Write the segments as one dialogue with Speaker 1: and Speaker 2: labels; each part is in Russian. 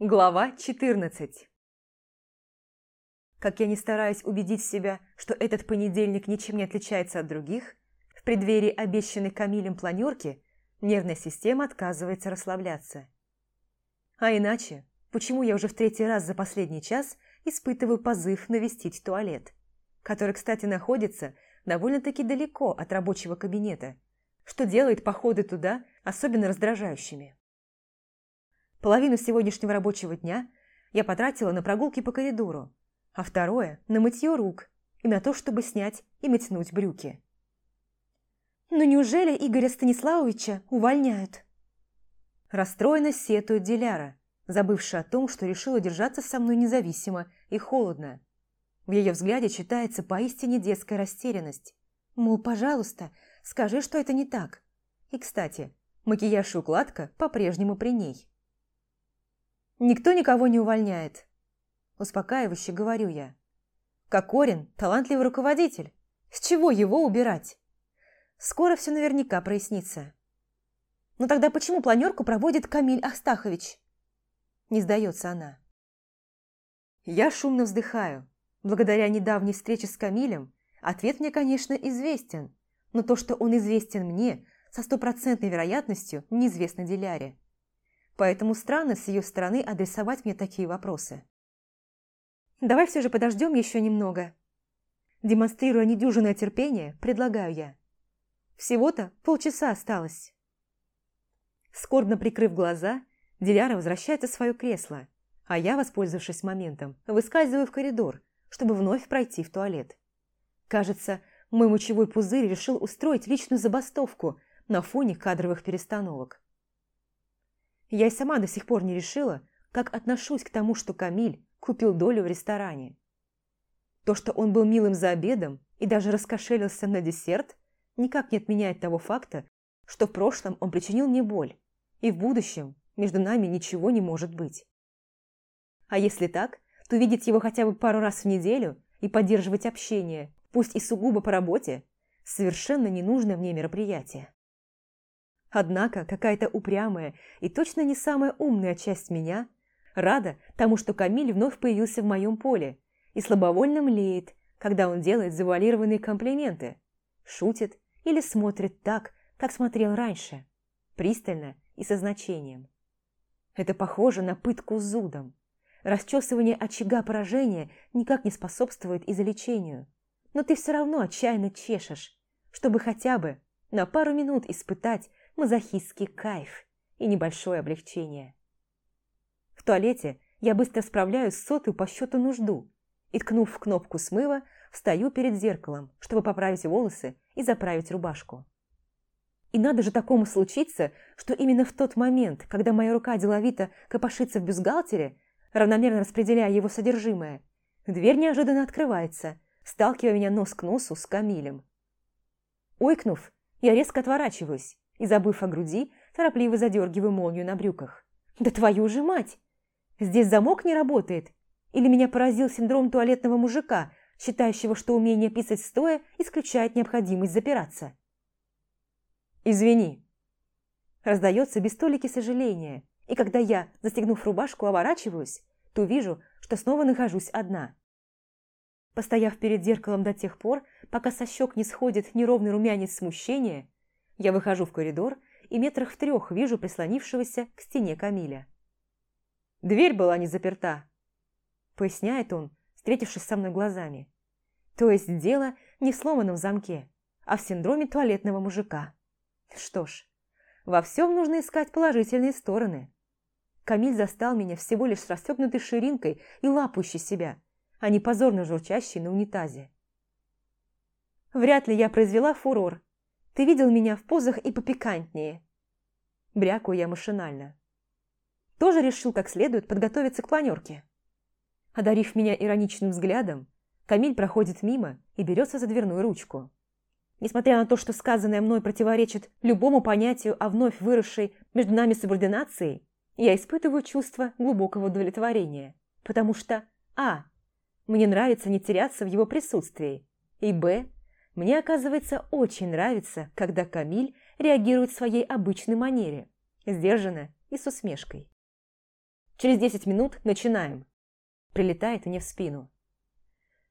Speaker 1: Глава 14 Как я не стараюсь убедить себя, что этот понедельник ничем не отличается от других, в преддверии обещанной Камилем планерки нервная система отказывается расслабляться. А иначе, почему я уже в третий раз за последний час испытываю позыв навестить туалет, который, кстати, находится довольно-таки далеко от рабочего кабинета, что делает походы туда особенно раздражающими. Половину сегодняшнего рабочего дня я потратила на прогулки по коридору, а второе – на мытье рук и на то, чтобы снять и метнуть брюки. «Ну неужели Игоря Станиславовича увольняют?» Расстроенно сетует Диляра, забывшая о том, что решила держаться со мной независимо и холодно. В ее взгляде читается поистине детская растерянность. Мол, пожалуйста, скажи, что это не так. И, кстати, макияж и укладка по-прежнему при ней. Никто никого не увольняет. Успокаивающе говорю я. Кокорин – талантливый руководитель. С чего его убирать? Скоро все наверняка прояснится. Но «Ну тогда почему планерку проводит Камиль Ахстахович? Не сдается она. Я шумно вздыхаю. Благодаря недавней встрече с Камилем ответ мне, конечно, известен, но то, что он известен мне, со стопроцентной вероятностью неизвестно Диляре поэтому странно с ее стороны адресовать мне такие вопросы. «Давай все же подождем еще немного». Демонстрируя недюжинное терпение, предлагаю я. Всего-то полчаса осталось. Скорбно прикрыв глаза, Диляра возвращается в свое кресло, а я, воспользовавшись моментом, выскальзываю в коридор, чтобы вновь пройти в туалет. Кажется, мой мочевой пузырь решил устроить личную забастовку на фоне кадровых перестановок. Я и сама до сих пор не решила, как отношусь к тому, что Камиль купил долю в ресторане. То, что он был милым за обедом и даже раскошелился на десерт, никак не отменяет того факта, что в прошлом он причинил мне боль, и в будущем между нами ничего не может быть. А если так, то видеть его хотя бы пару раз в неделю и поддерживать общение, пусть и сугубо по работе, совершенно ненужное мне мероприятие. Однако какая-то упрямая и точно не самая умная часть меня рада тому, что Камиль вновь появился в моем поле и слабовольно млеет, когда он делает завуалированные комплименты, шутит или смотрит так, как смотрел раньше, пристально и со значением. Это похоже на пытку зудом. Расчесывание очага поражения никак не способствует излечению, но ты все равно отчаянно чешешь, чтобы хотя бы на пару минут испытать мазохистский кайф и небольшое облегчение. В туалете я быстро справляю сотую по счету нужду и, ткнув в кнопку смыва, встаю перед зеркалом, чтобы поправить волосы и заправить рубашку. И надо же такому случиться, что именно в тот момент, когда моя рука деловито копошится в бюстгальтере, равномерно распределяя его содержимое, дверь неожиданно открывается, сталкивая меня нос к носу с Камилем. Ойкнув, я резко отворачиваюсь и, забыв о груди, торопливо задергиваю молнию на брюках. «Да твою же мать! Здесь замок не работает? Или меня поразил синдром туалетного мужика, считающего, что умение писать стоя исключает необходимость запираться?» «Извини!» Раздается без толики сожаления, и когда я, застегнув рубашку, оборачиваюсь, то вижу, что снова нахожусь одна. Постояв перед зеркалом до тех пор, пока со щек не сходит неровный румянец смущения, я выхожу в коридор и метрах в трех вижу прислонившегося к стене Камиля. «Дверь была не заперта», – поясняет он, встретившись со мной глазами. То есть дело не в сломанном замке, а в синдроме туалетного мужика. Что ж, во всем нужно искать положительные стороны. Камиль застал меня всего лишь с расстегнутой ширинкой и лапающей себя, а не позорно журчащей на унитазе. Вряд ли я произвела фурор, ты видел меня в позах и попикантнее. Брякую я машинально. Тоже решил как следует подготовиться к планерке. Одарив меня ироничным взглядом, Камиль проходит мимо и берется за дверную ручку. Несмотря на то, что сказанное мной противоречит любому понятию о вновь выросшей между нами субординации, я испытываю чувство глубокого удовлетворения, потому что а. Мне нравится не теряться в его присутствии, и б. Мне, оказывается, очень нравится, когда Камиль реагирует в своей обычной манере, сдержанно и с усмешкой. Через десять минут начинаем. Прилетает мне в спину.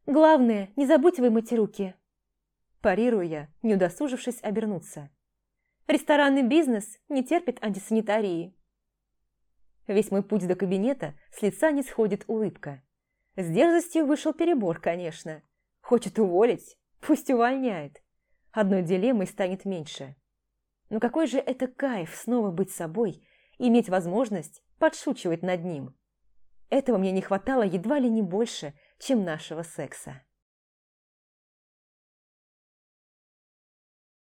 Speaker 1: Главное, не забудь вымыть руки. Парирую я, не удосужившись обернуться. Ресторанный бизнес не терпит антисанитарии. Весь мой путь до кабинета с лица не сходит улыбка. С дерзостью вышел перебор, конечно. Хочет уволить? Пусть увольняет. Одной дилеммой станет меньше. Но какой же это кайф снова быть собой и иметь возможность подшучивать над ним. Этого мне не хватало едва ли не больше, чем нашего секса.